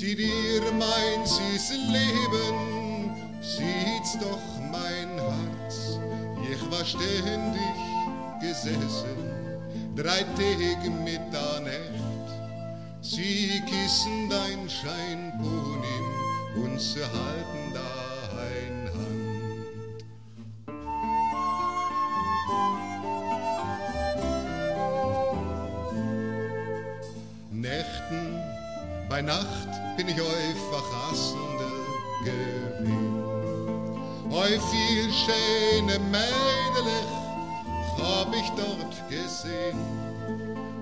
Sieh dir mein süßes Leben, sieht's doch mein Herz. Ich war ständig gesessen, drei Tage mit der Nacht. Sie küssen dein Scheinpunim und sie halten dein bei Nacht bin ich euch verhassende gewesen. Eu viel schöne Mädelech hab ich dort gesehen.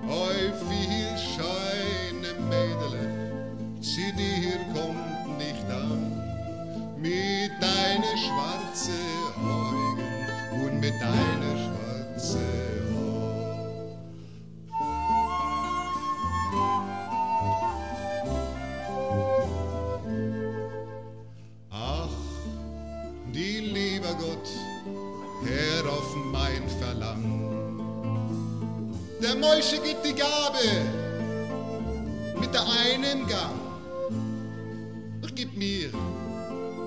Eu viel schöne Mädelech, sie dir kommt nicht an. Mit deine schwarze Augen und mit deine die lieber Gott, Herr auf mein Verlangen. Der Mäusche gibt die Gabe mit der einen Gang. Doch gib mir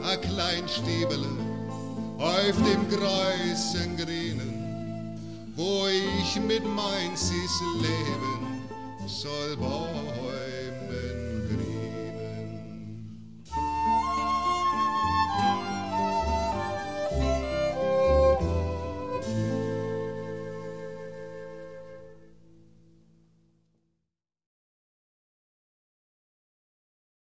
a klein Stiebele auf dem größten Grünen, wo ich mit mein süßes Leben soll bauen.